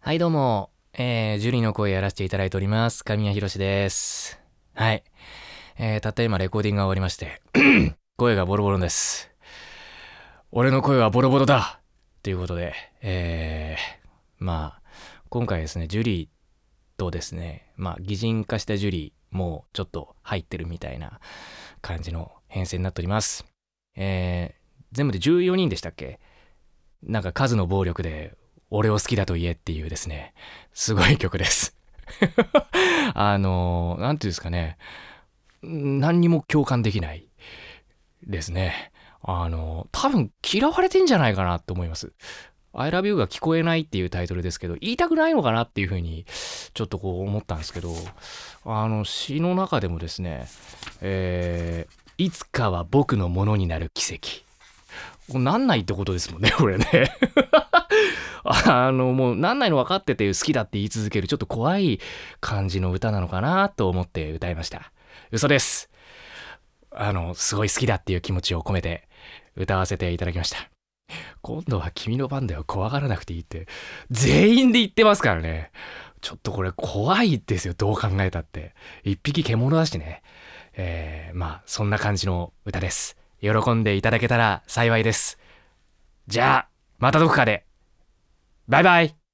はいどうも、えー、ジュリーの声やらせていただいております。神谷博史です。はい。えー、たった今レコーディングが終わりまして、声がボロボロです。俺の声はボロボロだということで、えー、まあ、今回ですね、ジュリーとですね、まあ、擬人化したジュリーもちょっと入ってるみたいな感じの編成になっております。えー、全部で14人でしたっけ？なんか数の暴力で俺を好きだと言えっていうですね、すごい曲です。あの、なんていうんですかね、何にも共感できないですね。あの、多分嫌われてんじゃないかなって思います。I love you が聞こえないっていうタイトルですけど、言いたくないのかなっていうふうに、ちょっとこう思ったんですけど、あの、詩の中でもですね、えー、いつかは僕のものになる奇跡。なんないってことですもんね、これね。あの、もうなんないの分かってて好きだって言い続けるちょっと怖い感じの歌なのかなと思って歌いました。嘘です。あの、すごい好きだっていう気持ちを込めて歌わせていただきました。今度は君の番だよ、怖がらなくていいって。全員で言ってますからね。ちょっとこれ怖いですよ、どう考えたって。一匹獣だしね。えー、まあ、そんな感じの歌です。喜んでいただけたら幸いです。じゃあ、またどこかで。バイバイ